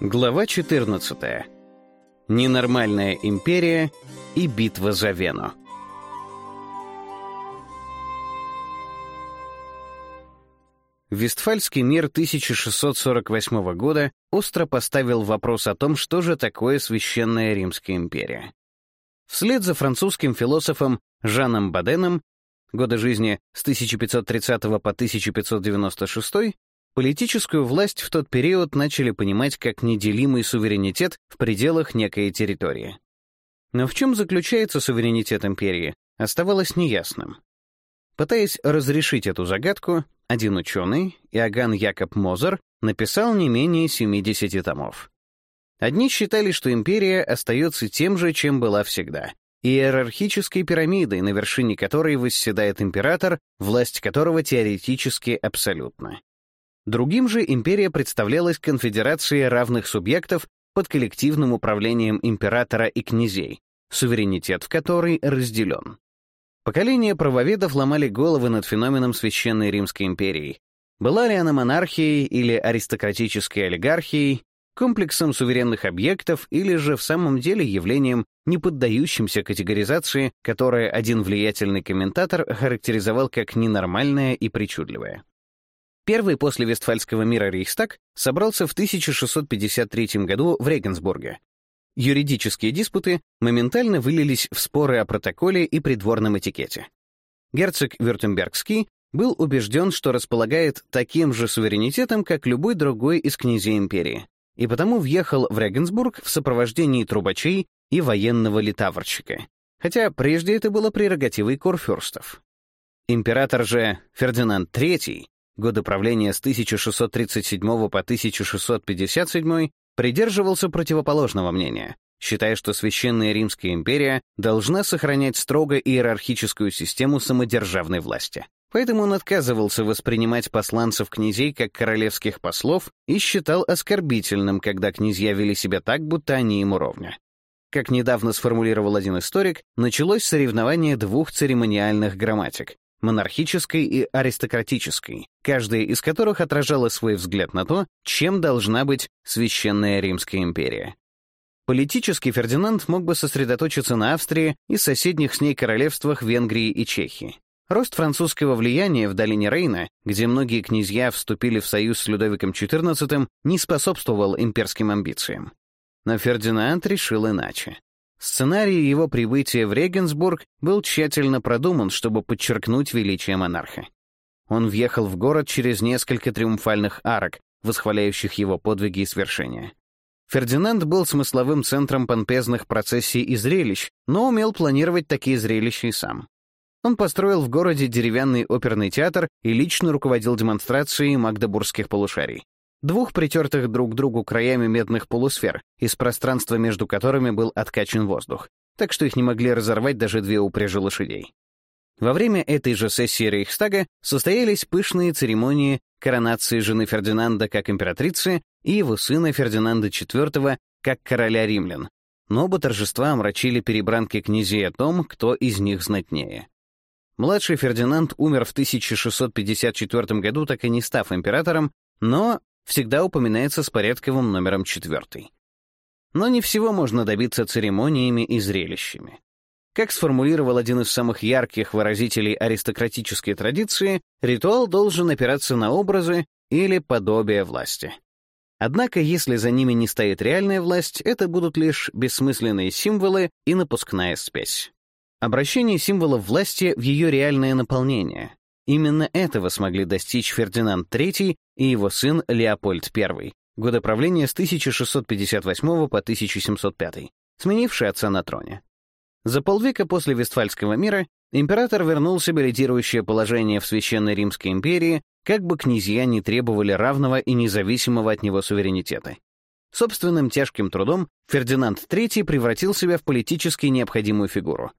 Глава 14. Ненормальная империя и битва за Вену. Вестфальский мир 1648 года остро поставил вопрос о том, что же такое Священная Римская империя. Вслед за французским философом Жаном Баденом годы жизни с 1530 по 1596 Политическую власть в тот период начали понимать как неделимый суверенитет в пределах некой территории. Но в чем заключается суверенитет империи, оставалось неясным. Пытаясь разрешить эту загадку, один ученый, Иоганн Якоб Мозер, написал не менее 70 томов. Одни считали, что империя остается тем же, чем была всегда — иерархической пирамидой, на вершине которой восседает император, власть которого теоретически абсолютна. Другим же империя представлялась конфедерацией равных субъектов под коллективным управлением императора и князей, суверенитет в которой разделен. Поколения правоведов ломали головы над феноменом Священной Римской империи. Была ли она монархией или аристократической олигархией, комплексом суверенных объектов или же в самом деле явлением, не поддающимся категоризации, которое один влиятельный комментатор характеризовал как ненормальное и причудливое. Первый после Вестфальского мира Рейхстаг собрался в 1653 году в Регенсбурге. Юридические диспуты моментально вылились в споры о протоколе и придворном этикете. Герцог Вюртембергский был убежден, что располагает таким же суверенитетом, как любой другой из князей империи, и потому въехал в Регенсбург в сопровождении трубачей и военного литаврщика, хотя прежде это было прерогативой корфюрстов. Император же Фердинанд III годы правления с 1637 по 1657, придерживался противоположного мнения, считая, что Священная Римская империя должна сохранять строго иерархическую систему самодержавной власти. Поэтому он отказывался воспринимать посланцев князей как королевских послов и считал оскорбительным, когда князья вели себя так, будто они ему ровня. Как недавно сформулировал один историк, началось соревнование двух церемониальных грамматик монархической и аристократической, каждая из которых отражала свой взгляд на то, чем должна быть Священная Римская империя. Политически Фердинанд мог бы сосредоточиться на Австрии и соседних с ней королевствах Венгрии и Чехии. Рост французского влияния в долине Рейна, где многие князья вступили в союз с Людовиком XIV, не способствовал имперским амбициям. Но Фердинанд решил иначе. Сценарий его прибытия в Регенсбург был тщательно продуман, чтобы подчеркнуть величие монарха. Он въехал в город через несколько триумфальных арок, восхваляющих его подвиги и свершения. Фердинанд был смысловым центром помпезных процессий и зрелищ, но умел планировать такие зрелища и сам. Он построил в городе деревянный оперный театр и лично руководил демонстрацией магдебургских полушарий двух притертых друг к другу краями медных полусфер, из пространства между которыми был откачан воздух, так что их не могли разорвать даже две упряжи лошадей. Во время этой же сессии Рейхстага состоялись пышные церемонии коронации жены Фердинанда как императрицы и его сына Фердинанда IV как короля римлян, но оба торжества омрачили перебранки князей о том, кто из них знатнее. Младший Фердинанд умер в 1654 году, так и не став императором, но всегда упоминается с порядковым номером четвертый. Но не всего можно добиться церемониями и зрелищами. Как сформулировал один из самых ярких выразителей аристократической традиции, ритуал должен опираться на образы или подобие власти. Однако, если за ними не стоит реальная власть, это будут лишь бессмысленные символы и напускная спесь. Обращение символов власти в ее реальное наполнение. Именно этого смогли достичь Фердинанд III и его сын Леопольд I, Годы правления с 1658 по 1705, сменивший отца на троне. За полвека после Вестфальского мира император вернул себе лидирующее положение в Священной Римской империи, как бы князья не требовали равного и независимого от него суверенитета. Собственным тяжким трудом Фердинанд III превратил себя в политически необходимую фигуру,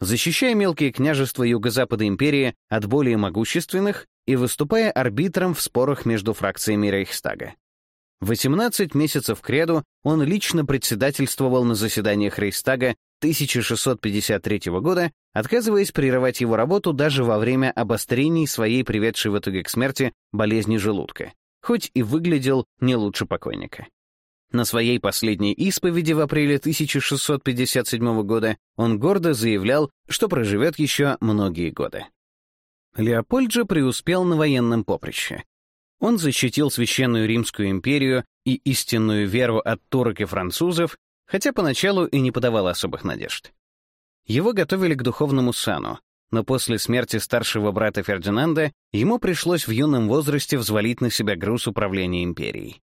защищая мелкие княжества юго-запада империи от более могущественных и выступая арбитром в спорах между фракциями Рейхстага. 18 месяцев к ряду он лично председательствовал на заседаниях Рейхстага 1653 года, отказываясь прерывать его работу даже во время обострений своей приведшей в итоге к смерти болезни желудка, хоть и выглядел не лучше покойника. На своей последней исповеди в апреле 1657 года он гордо заявлял, что проживет еще многие годы. Леопольд же преуспел на военном поприще. Он защитил Священную Римскую империю и истинную веру от турок и французов, хотя поначалу и не подавал особых надежд. Его готовили к духовному сану, но после смерти старшего брата Фердинанда ему пришлось в юном возрасте взвалить на себя груз управления империей.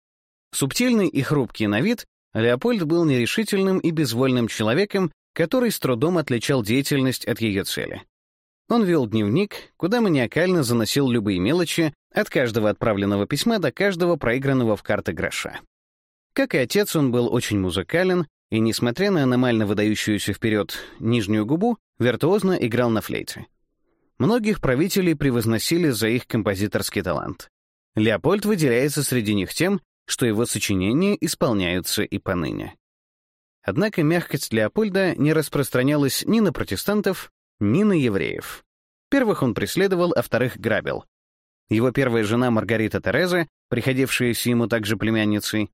Субтильный и хрупкий на вид, Леопольд был нерешительным и безвольным человеком, который с трудом отличал деятельность от ее цели. Он вел дневник, куда маниакально заносил любые мелочи, от каждого отправленного письма до каждого проигранного в карты гроша. Как и отец, он был очень музыкален, и, несмотря на аномально выдающуюся вперед нижнюю губу, виртуозно играл на флейте. Многих правителей превозносили за их композиторский талант. Леопольд выделяется среди них тем, что его сочинения исполняются и поныне. Однако мягкость Леопольда не распространялась ни на протестантов, ни на евреев. Первых он преследовал, а вторых грабил. Его первая жена Маргарита Тереза, приходившаяся ему также племянницей,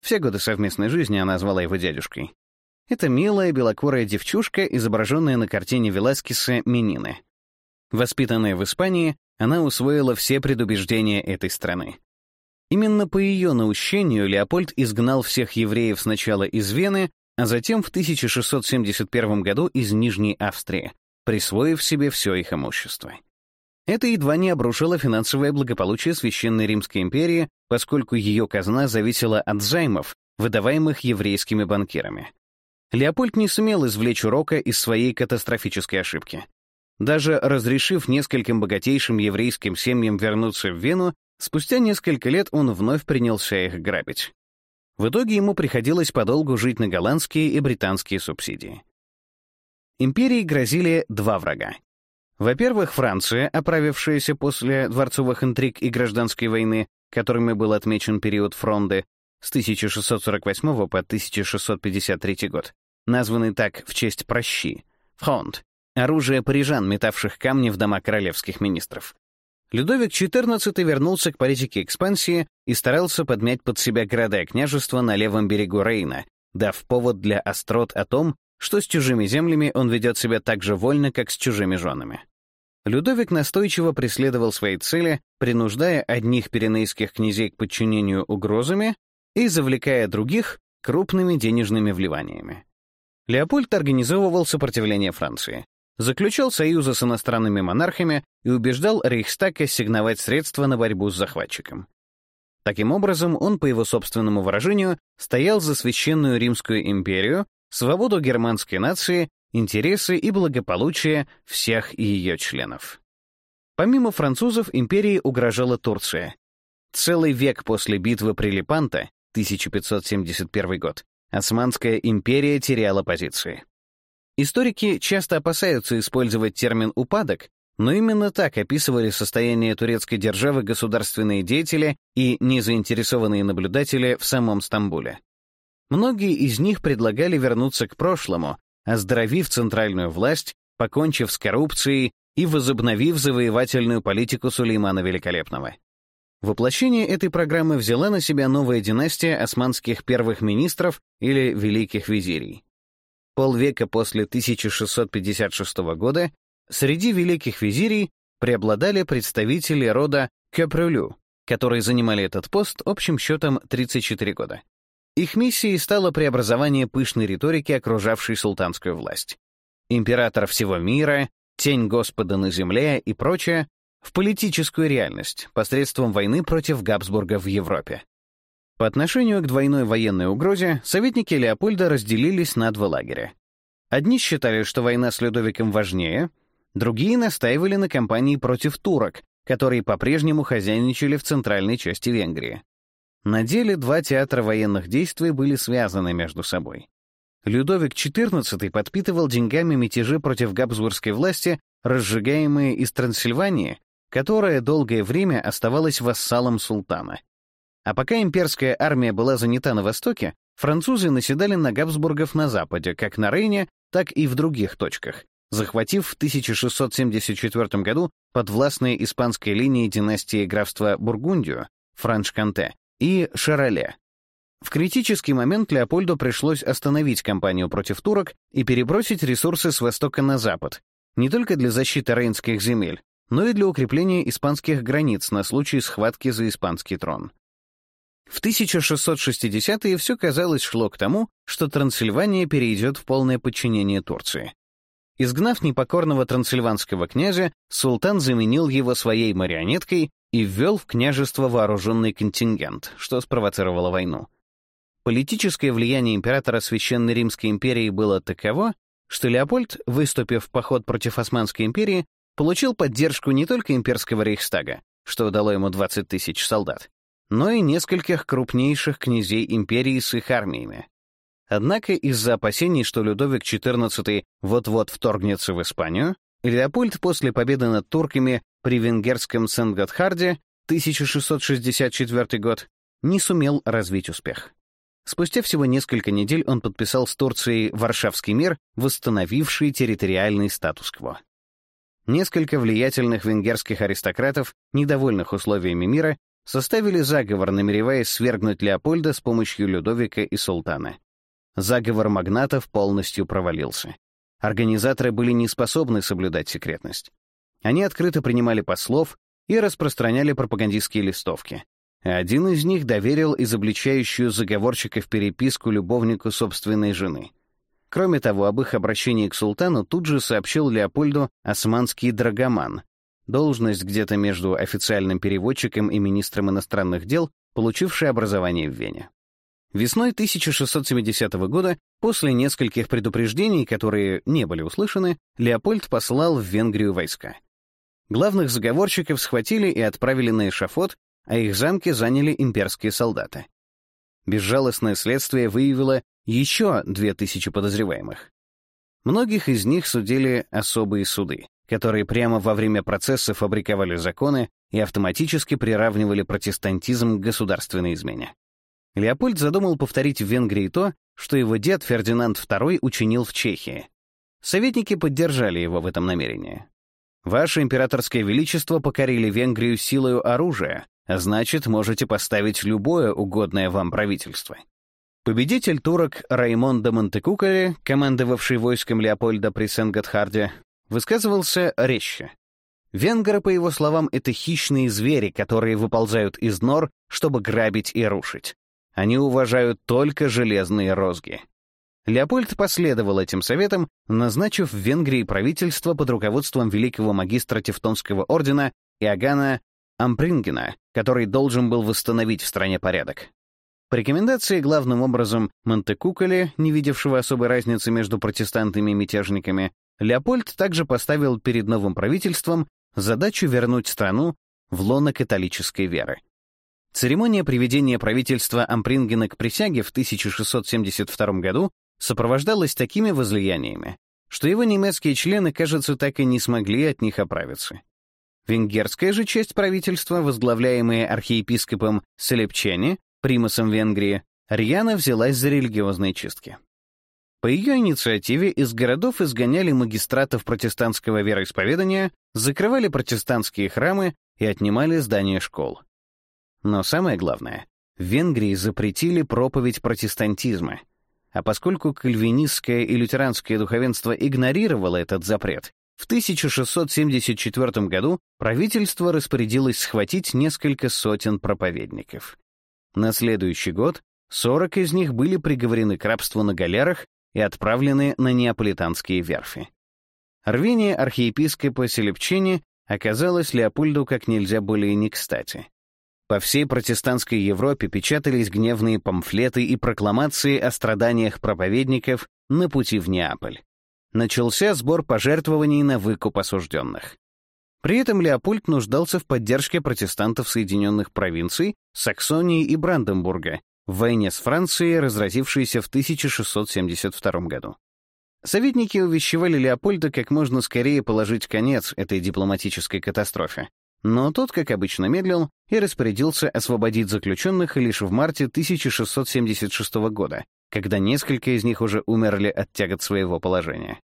все годы совместной жизни она звала его дядюшкой. Это милая белокурая девчушка, изображенная на картине Веласкеса «Менины». Воспитанная в Испании, она усвоила все предубеждения этой страны. Именно по ее наущению Леопольд изгнал всех евреев сначала из Вены, а затем в 1671 году из Нижней Австрии, присвоив себе все их имущество. Это едва не обрушило финансовое благополучие Священной Римской империи, поскольку ее казна зависела от займов, выдаваемых еврейскими банкирами. Леопольд не сумел извлечь урока из своей катастрофической ошибки. Даже разрешив нескольким богатейшим еврейским семьям вернуться в Вену, Спустя несколько лет он вновь принялся их грабить. В итоге ему приходилось подолгу жить на голландские и британские субсидии. Империи грозили два врага. Во-первых, Франция, оправившаяся после дворцовых интриг и гражданской войны, которыми был отмечен период Фронды с 1648 по 1653 год, названный так в честь прощи — фронт, оружие парижан, метавших камни в дома королевских министров. Людовик XIV вернулся к политике экспансии и старался подмять под себя города и княжества на левом берегу Рейна, дав повод для острот о том, что с чужими землями он ведет себя так же вольно, как с чужими женами. Людовик настойчиво преследовал свои цели, принуждая одних пиренейских князей к подчинению угрозами и завлекая других крупными денежными вливаниями. Леопольд организовывал сопротивление Франции, заключал союзы с иностранными монархами и убеждал Рейхстаг ассигновать средства на борьбу с захватчиком. Таким образом, он, по его собственному выражению, стоял за Священную Римскую империю, свободу германской нации, интересы и благополучие всех ее членов. Помимо французов, империи угрожала Турция. Целый век после битвы при Лепанто, 1571 год, Османская империя теряла позиции. Историки часто опасаются использовать термин «упадок», но именно так описывали состояние турецкой державы государственные деятели и незаинтересованные наблюдатели в самом Стамбуле. Многие из них предлагали вернуться к прошлому, оздоровив центральную власть, покончив с коррупцией и возобновив завоевательную политику Сулеймана Великолепного. Воплощение этой программы взяла на себя новая династия османских первых министров или великих визирей полвека после 1656 года среди великих визирей преобладали представители рода Кёпрюлю, которые занимали этот пост общим счетом 34 года. Их миссией стало преобразование пышной риторики, окружавшей султанскую власть. Император всего мира, тень Господа на земле и прочее в политическую реальность посредством войны против Габсбурга в Европе. По отношению к двойной военной угрозе советники Леопольда разделились на два лагеря. Одни считали, что война с Людовиком важнее, другие настаивали на кампании против турок, которые по-прежнему хозяйничали в центральной части Венгрии. На деле два театра военных действий были связаны между собой. Людовик XIV подпитывал деньгами мятежи против габсбургской власти, разжигаемые из Трансильвании, которая долгое время оставалась вассалом султана — а пока имперская армия была занята на востоке, французы наседали на Габсбургов на западе, как на Рейне, так и в других точках, захватив в 1674 году подвластные испанской линии династии графства Бургундию, Франш-Канте и Шароле. В критический момент Леопольду пришлось остановить кампанию против турок и перебросить ресурсы с востока на запад, не только для защиты рейнских земель, но и для укрепления испанских границ на случай схватки за испанский трон. В 1660-е все, казалось, шло к тому, что Трансильвания перейдет в полное подчинение Турции. Изгнав непокорного трансильванского князя, султан заменил его своей марионеткой и ввел в княжество вооруженный контингент, что спровоцировало войну. Политическое влияние императора Священной Римской империи было таково, что Леопольд, выступив в поход против Османской империи, получил поддержку не только имперского рейхстага, что дало ему 20 тысяч солдат, но и нескольких крупнейших князей империи с их армиями. Однако из-за опасений, что Людовик XIV вот-вот вторгнется в Испанию, Леопольд после победы над турками при венгерском Сен-Готхарде 1664 год не сумел развить успех. Спустя всего несколько недель он подписал с Турцией Варшавский мир, восстановивший территориальный статус-кво. Несколько влиятельных венгерских аристократов, недовольных условиями мира, составили заговор, намереваясь свергнуть Леопольда с помощью Людовика и Султана. Заговор магнатов полностью провалился. Организаторы были не способны соблюдать секретность. Они открыто принимали послов и распространяли пропагандистские листовки. Один из них доверил изобличающую заговорщиков переписку любовнику собственной жены. Кроме того, об их обращении к султану тут же сообщил Леопольду османский драгоман, должность где-то между официальным переводчиком и министром иностранных дел, получивший образование в Вене. Весной 1670 года, после нескольких предупреждений, которые не были услышаны, Леопольд послал в Венгрию войска. Главных заговорщиков схватили и отправили на эшафот, а их замки заняли имперские солдаты. Безжалостное следствие выявило еще 2000 подозреваемых. Многих из них судили особые суды которые прямо во время процесса фабриковали законы и автоматически приравнивали протестантизм к государственной измене. Леопольд задумал повторить в Венгрии то, что его дед Фердинанд II учинил в Чехии. Советники поддержали его в этом намерении. «Ваше императорское величество покорили Венгрию силою оружия, а значит, можете поставить любое угодное вам правительство». Победитель турок Раймондо Монтекукари, командовавший войском Леопольда при Сен-Готхарде, высказывался резче. Венгры, по его словам, это хищные звери, которые выползают из нор, чтобы грабить и рушить. Они уважают только железные розги. Леопольд последовал этим советам, назначив в Венгрии правительство под руководством великого магистра Тевтонского ордена Иоганна Ампрингена, который должен был восстановить в стране порядок. По рекомендации главным образом Монтекуколи, не видевшего особой разницы между протестантами и мятежниками, Леопольд также поставил перед новым правительством задачу вернуть страну в лоно католической веры. Церемония приведения правительства Ампрингена к присяге в 1672 году сопровождалась такими возлияниями, что его немецкие члены, кажется, так и не смогли от них оправиться. Венгерская же часть правительства, возглавляемая архиепископом Селепчени, примасом Венгрии, рьяно взялась за религиозные чистки. По ее инициативе из городов изгоняли магистратов протестантского вероисповедания, закрывали протестантские храмы и отнимали здания школ. Но самое главное, в Венгрии запретили проповедь протестантизма, а поскольку кальвинистское и лютеранское духовенство игнорировало этот запрет, в 1674 году правительство распорядилось схватить несколько сотен проповедников. На следующий год 40 из них были приговорены к рабству на галерах и отправлены на неаполитанские верфи. Рвение архиепископа Селепчини оказалось Леопольду как нельзя более не кстати. По всей протестантской Европе печатались гневные памфлеты и прокламации о страданиях проповедников на пути в Неаполь. Начался сбор пожертвований на выкуп осужденных. При этом Леопольд нуждался в поддержке протестантов Соединенных Провинций, Саксонии и Бранденбурга, в войне с Францией, разразившейся в 1672 году. Советники увещевали Леопольда как можно скорее положить конец этой дипломатической катастрофе, но тот, как обычно, медлил и распорядился освободить заключенных лишь в марте 1676 года, когда несколько из них уже умерли от тягот своего положения.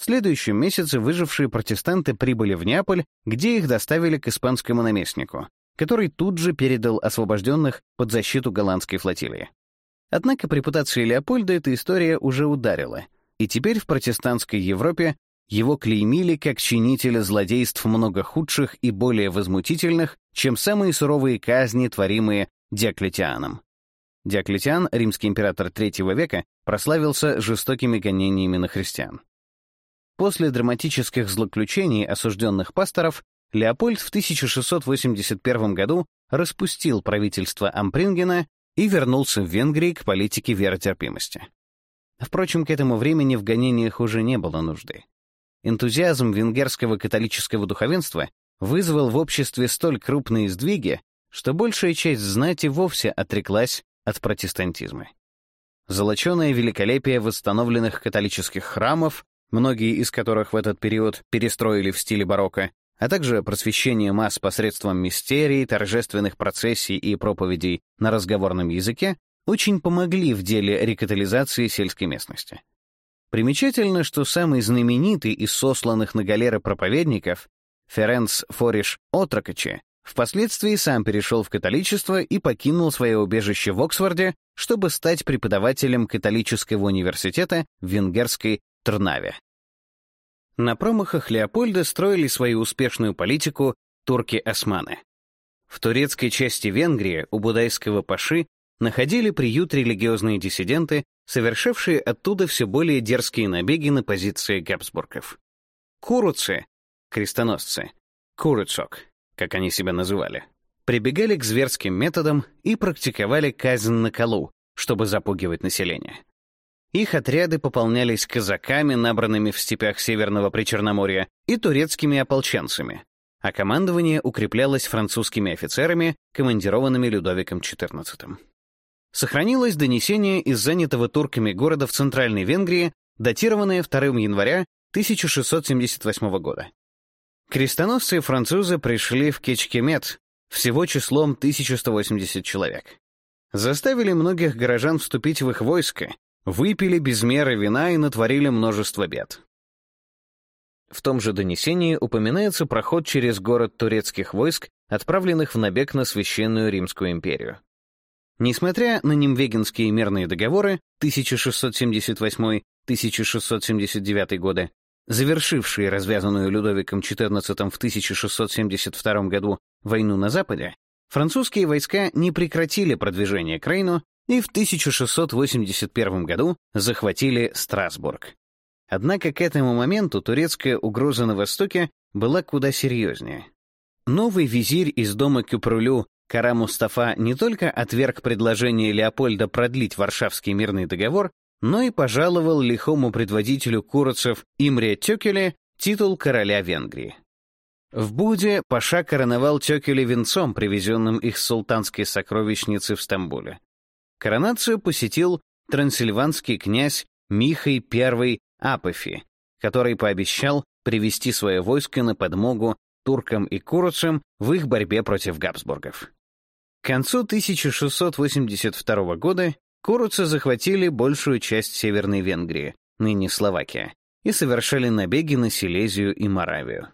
В следующем месяце выжившие протестанты прибыли в Неаполь, где их доставили к испанскому наместнику, который тут же передал освобожденных под защиту голландской флотилии. Однако по репутации Леопольда эта история уже ударила, и теперь в протестантской Европе его клеймили как чинителя злодейств много худших и более возмутительных, чем самые суровые казни, творимые Диоклетианом. Диоклетиан, римский император III века, прославился жестокими гонениями на христиан. После драматических злоключений осужденных пасторов Леопольд в 1681 году распустил правительство Ампрингена и вернулся в Венгрии к политике веротерпимости. Впрочем, к этому времени в гонениях уже не было нужды. Энтузиазм венгерского католического духовенства вызвал в обществе столь крупные сдвиги, что большая часть знати вовсе отреклась от протестантизма. Золоченое великолепие восстановленных католических храмов, многие из которых в этот период перестроили в стиле барокко, а также просвещение масс посредством мистерий, торжественных процессий и проповедей на разговорном языке, очень помогли в деле рекатализации сельской местности. Примечательно, что самый знаменитый из сосланных на галеры проповедников, Ференц Фориш Отракачи впоследствии сам перешел в католичество и покинул свое убежище в Оксфорде, чтобы стать преподавателем католического университета в венгерской Трнаве. На промахах Леопольда строили свою успешную политику турки-османы. В турецкой части Венгрии у будайского паши находили приют религиозные диссиденты, совершившие оттуда все более дерзкие набеги на позиции габсбургов. Куруцы, крестоносцы, куруцок, как они себя называли, прибегали к зверским методам и практиковали казнь на колу, чтобы запугивать население. Их отряды пополнялись казаками, набранными в степях Северного Причерноморья, и турецкими ополченцами, а командование укреплялось французскими офицерами, командированными Людовиком XIV. Сохранилось донесение из занятого турками города в Центральной Венгрии, датированное 2 января 1678 года. Крестоносцы и французы пришли в Кечкемет, всего числом 1180 человек. Заставили многих горожан вступить в их войско, Выпили без меры вина и натворили множество бед. В том же донесении упоминается проход через город турецких войск, отправленных в набег на Священную Римскую империю. Несмотря на немвегинские мирные договоры 1678-1679 годы, завершившие развязанную Людовиком XIV в 1672 году войну на Западе, французские войска не прекратили продвижение к Рейну и в 1681 году захватили Страсбург. Однако к этому моменту турецкая угроза на Востоке была куда серьезнее. Новый визирь из дома Кюпрулю Кара Мустафа не только отверг предложение Леопольда продлить Варшавский мирный договор, но и пожаловал лихому предводителю курцев Имре Тёкеле титул короля Венгрии. В Буде Паша короновал Тёкеле венцом, привезенным их с султанской сокровищницы в Стамбуле. Коронацию посетил трансильванский князь Михай I Апофи, который пообещал привести свое войско на подмогу туркам и куруцам в их борьбе против Габсбургов. К концу 1682 года куруцы захватили большую часть Северной Венгрии, ныне Словакия, и совершали набеги на Силезию и Моравию.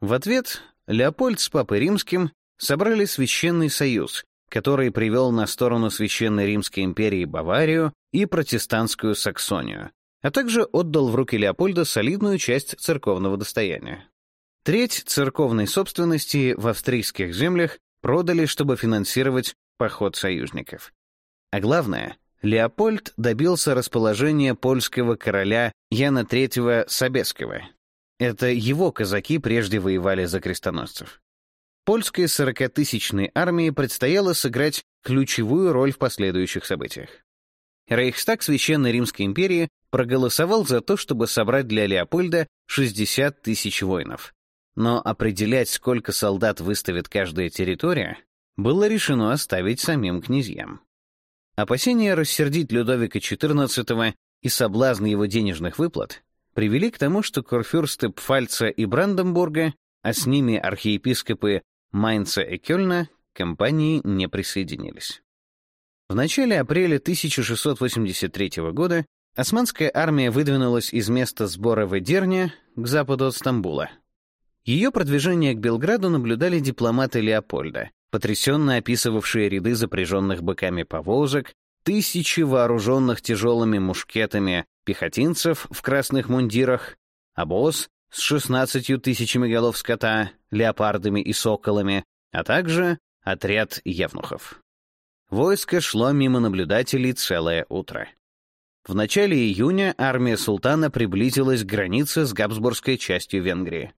В ответ Леопольд с Папой Римским собрали Священный Союз, который привел на сторону Священной Римской империи Баварию и протестантскую Саксонию, а также отдал в руки Леопольда солидную часть церковного достояния. Треть церковной собственности в австрийских землях продали, чтобы финансировать поход союзников. А главное, Леопольд добился расположения польского короля Яна III Собеского. Это его казаки прежде воевали за крестоносцев польской 40-тысячной армии предстояло сыграть ключевую роль в последующих событиях. Рейхстаг Священной Римской империи проголосовал за то, чтобы собрать для Леопольда 60 тысяч воинов. Но определять, сколько солдат выставит каждая территория, было решено оставить самим князьям. Опасения рассердить Людовика XIV и соблазн его денежных выплат привели к тому, что курфюрсты Пфальца и Бранденбурга, а с ними архиепископы Майнца и Кёльна компании не присоединились. В начале апреля 1683 года османская армия выдвинулась из места сбора в Эдирне к западу от Стамбула. Ее продвижение к Белграду наблюдали дипломаты Леопольда, потрясенно описывавшие ряды запряженных быками повозок, тысячи вооруженных тяжелыми мушкетами пехотинцев в красных мундирах, обоз, с 16 тысячами голов скота, леопардами и соколами, а также отряд евнухов. Войско шло мимо наблюдателей целое утро. В начале июня армия султана приблизилась к границе с Габсбургской частью Венгрии.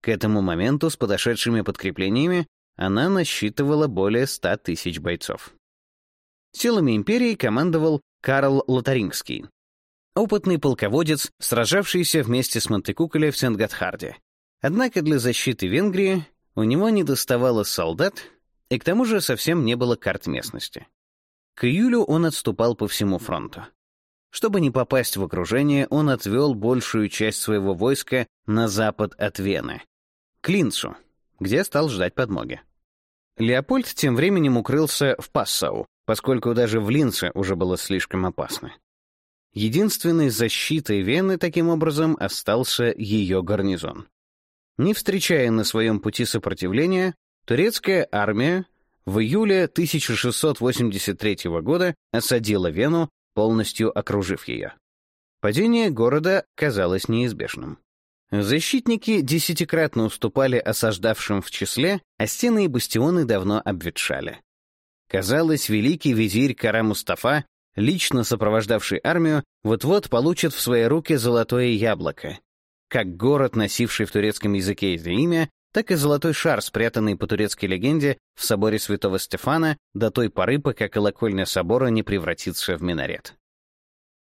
К этому моменту с подошедшими подкреплениями она насчитывала более ста тысяч бойцов. Силами империи командовал Карл Лотарингский, опытный полководец, сражавшийся вместе с Монтекуколе в Сент-Готхарде. Однако для защиты Венгрии у него не доставало солдат, и к тому же совсем не было карт местности. К июлю он отступал по всему фронту. Чтобы не попасть в окружение, он отвел большую часть своего войска на запад от Вены, к Линцу, где стал ждать подмоги. Леопольд тем временем укрылся в Пассау, поскольку даже в Линце уже было слишком опасно. Единственной защитой Вены, таким образом, остался ее гарнизон. Не встречая на своем пути сопротивления, турецкая армия в июле 1683 года осадила Вену, полностью окружив ее. Падение города казалось неизбежным. Защитники десятикратно уступали осаждавшим в числе, а стены и бастионы давно обветшали. Казалось, великий визирь Кара Мустафа лично сопровождавший армию, вот-вот получит в свои руки золотое яблоко. Как город, носивший в турецком языке это имя, так и золотой шар, спрятанный по турецкой легенде в соборе святого Стефана до той поры, пока колокольня собора не превратится в минарет.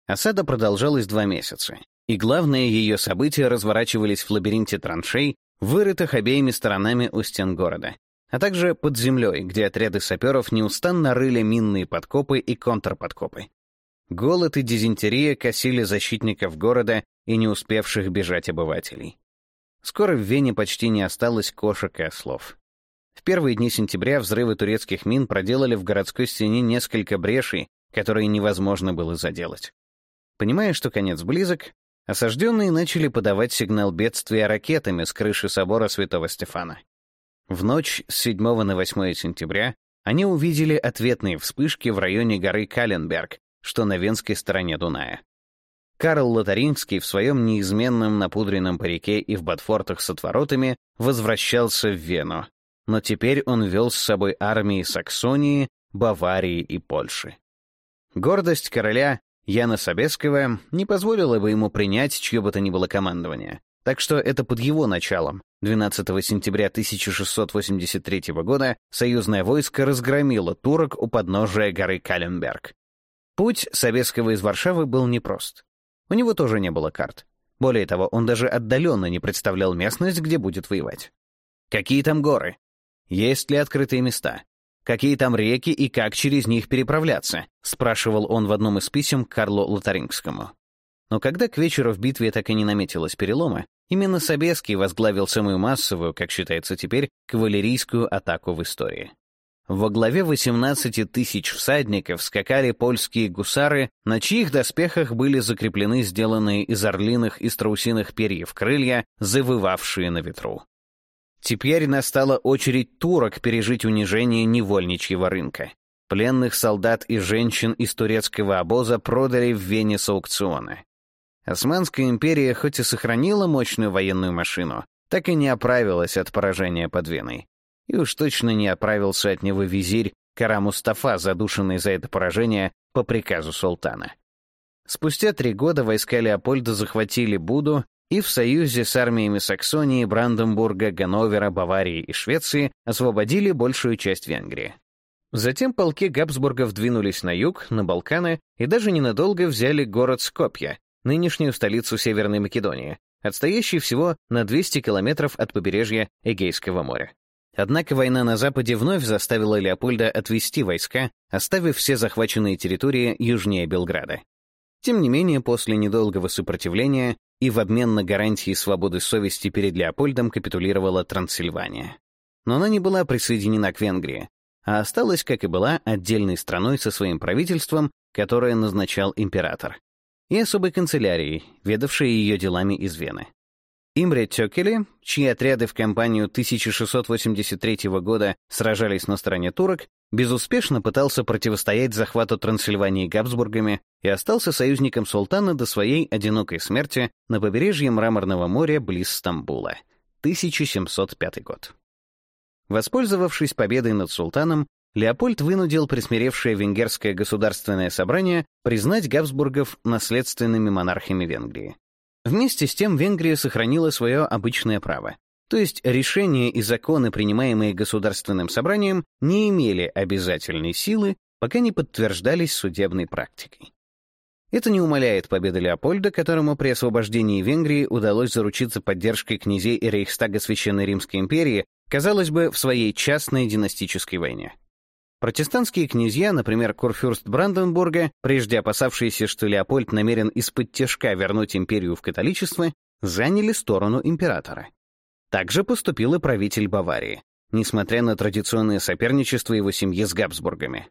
Осада продолжалась два месяца, и главные ее события разворачивались в лабиринте траншей, вырытых обеими сторонами у стен города, а также под землей, где отряды саперов неустанно рыли минные подкопы и контрподкопы. Голод и дизентерия косили защитников города и не успевших бежать обывателей. Скоро в Вене почти не осталось кошек и ослов. В первые дни сентября взрывы турецких мин проделали в городской стене несколько брешей, которые невозможно было заделать. Понимая, что конец близок, осажденные начали подавать сигнал бедствия ракетами с крыши собора Святого Стефана. В ночь с 7 на 8 сентября они увидели ответные вспышки в районе горы Каленберг, что на венской стороне Дуная. Карл Лотаринский в своем неизменном напудренном парике и в ботфортах с отворотами возвращался в Вену, но теперь он вел с собой армии Саксонии, Баварии и Польши. Гордость короля Яна Собеского не позволила бы ему принять чье бы то ни было командование, так что это под его началом. 12 сентября 1683 года союзное войско разгромило турок у подножия горы Каленберг. Путь Собесского из Варшавы был непрост. У него тоже не было карт. Более того, он даже отдаленно не представлял местность, где будет воевать. Какие там горы? Есть ли открытые места? Какие там реки и как через них переправляться? Спрашивал он в одном из писем Карлу Лотарингскому. Но когда к вечеру в битве так и не наметилось перелома, Именно Собеский возглавил самую массовую, как считается теперь, кавалерийскую атаку в истории. Во главе 18 тысяч всадников скакали польские гусары, на чьих доспехах были закреплены сделанные из орлиных и страусиных перьев крылья, завывавшие на ветру. Теперь настала очередь турок пережить унижение невольничьего рынка. Пленных солдат и женщин из турецкого обоза продали в Вене с аукциона. Османская империя хоть и сохранила мощную военную машину, так и не оправилась от поражения под Веной. И уж точно не оправился от него визирь Кара Мустафа, задушенный за это поражение по приказу султана. Спустя три года войска Леопольда захватили Буду и в союзе с армиями Саксонии, Бранденбурга, Ганновера, Баварии и Швеции освободили большую часть Венгрии. Затем полки Габсбургов двинулись на юг, на Балканы и даже ненадолго взяли город Скопье, нынешнюю столицу Северной Македонии, отстоящей всего на 200 километров от побережья Эгейского моря. Однако война на Западе вновь заставила Леопольда отвести войска, оставив все захваченные территории южнее Белграда. Тем не менее, после недолгого сопротивления и в обмен на гарантии свободы совести перед Леопольдом капитулировала Трансильвания. Но она не была присоединена к Венгрии, а осталась, как и была, отдельной страной со своим правительством, которое назначал император и особой канцелярией, ведавшей ее делами из Вены. Имре Тёкеле, чьи отряды в кампанию 1683 года сражались на стороне турок, безуспешно пытался противостоять захвату Трансильвании Габсбургами и остался союзником султана до своей одинокой смерти на побережье Мраморного моря близ Стамбула, 1705 год. Воспользовавшись победой над султаном, Леопольд вынудил присмиревшее венгерское государственное собрание признать Габсбургов наследственными монархами Венгрии. Вместе с тем Венгрия сохранила свое обычное право, то есть решения и законы, принимаемые государственным собранием, не имели обязательной силы, пока не подтверждались судебной практикой. Это не умаляет победы Леопольда, которому при освобождении Венгрии удалось заручиться поддержкой князей и Рейхстага Священной Римской империи, казалось бы, в своей частной династической войне. Протестантские князья, например, Курфюрст Бранденбурга, прежде опасавшиеся, что Леопольд намерен из-под тяжка вернуть империю в католичество, заняли сторону императора. Также поступил и правитель Баварии, несмотря на традиционное соперничество его семьи с Габсбургами.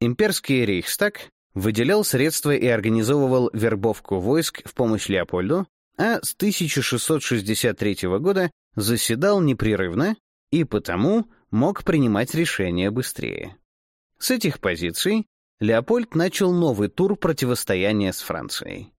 Имперский Рейхстаг выделял средства и организовывал вербовку войск в помощь Леопольду, а с 1663 года заседал непрерывно и потому мог принимать решения быстрее. С этих позиций Леопольд начал новый тур противостояния с Францией.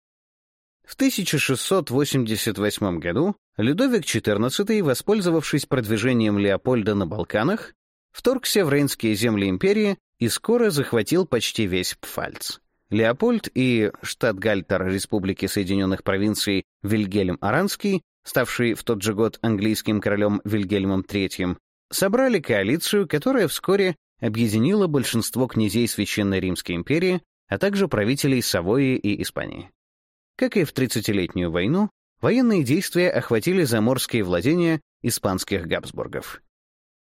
В 1688 году Людовик XIV, воспользовавшись продвижением Леопольда на Балканах, вторгся в рейнские земли империи и скоро захватил почти весь Пфальц. Леопольд и штатгальтер Республики Соединенных Провинций Вильгельм Аранский, ставший в тот же год английским королем Вильгельмом III, собрали коалицию, которая вскоре объединила большинство князей Священной Римской империи, а также правителей Савои и Испании. Как и в 30-летнюю войну, военные действия охватили заморские владения испанских Габсбургов.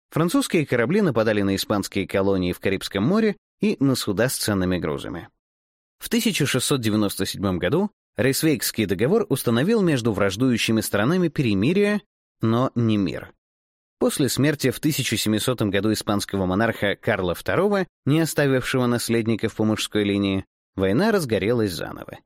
Французские корабли нападали на испанские колонии в Карибском море и на суда с ценными грузами. В 1697 году Рейсвейкский договор установил между враждующими странами перемирие, но не мир. После смерти в 1700 году испанского монарха Карла II, не оставившего наследников по мужской линии, война разгорелась заново.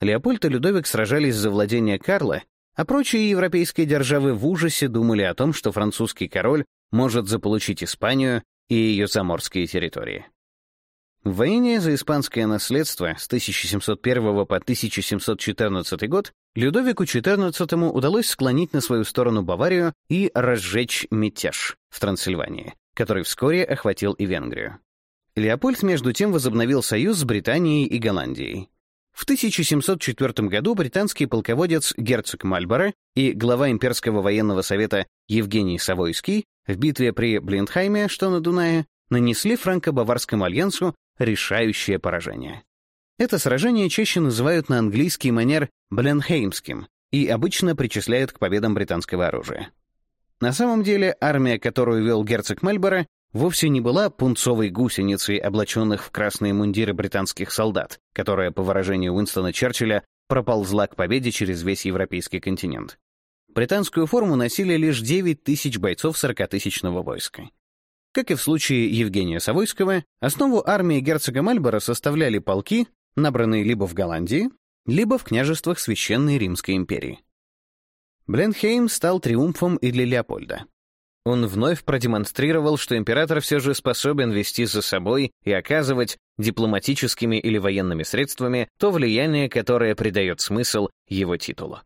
Леопольд и Людовик сражались за владение Карла, а прочие европейские державы в ужасе думали о том, что французский король может заполучить Испанию и ее заморские территории. В войне за испанское наследство с 1701 по 1714 год Людовику XIV удалось склонить на свою сторону Баварию и разжечь мятеж в Трансильвании, который вскоре охватил и Венгрию. Леопольд, между тем, возобновил союз с Британией и Голландией. В 1704 году британский полководец герцог Мальборо и глава имперского военного совета Евгений Савойский в битве при Блиндхайме, что на Дунае, нанесли франко-баварскому альянсу решающее поражение. Это сражение чаще называют на английский манер «бленхеймским» и обычно причисляют к победам британского оружия. На самом деле армия, которую вел герцог Мальборо, вовсе не была пунцовой гусеницей, облаченных в красные мундиры британских солдат, которая, по выражению Уинстона Черчилля, проползла к победе через весь европейский континент. Британскую форму носили лишь 9 тысяч бойцов 40-тысячного войска. Как и в случае Евгения Савойского, основу армии герцога Мальборо составляли полки, набранные либо в Голландии, либо в княжествах Священной Римской империи. Бленхейм стал триумфом и для Леопольда. Он вновь продемонстрировал, что император все же способен вести за собой и оказывать дипломатическими или военными средствами то влияние, которое придает смысл его титулу.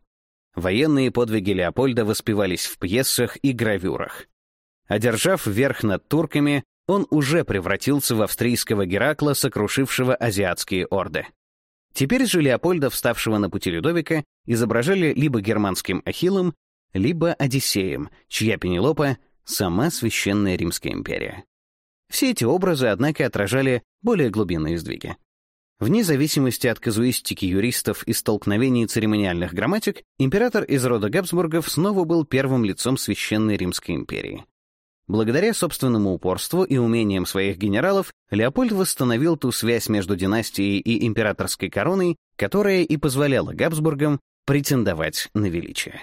Военные подвиги Леопольда воспевались в пьесах и гравюрах. Одержав верх над турками, он уже превратился в австрийского Геракла, сокрушившего азиатские орды. Теперь же Леопольда, вставшего на пути Людовика, изображали либо германским Ахиллом, либо Одиссеем, чья Пенелопа — сама Священная Римская империя. Все эти образы, однако, отражали более глубинные сдвиги. Вне зависимости от казуистики юристов и столкновений церемониальных грамматик, император из рода Габсбургов снова был первым лицом Священной Римской империи. Благодаря собственному упорству и умениям своих генералов, Леопольд восстановил ту связь между династией и императорской короной, которая и позволяла Габсбургам претендовать на величие.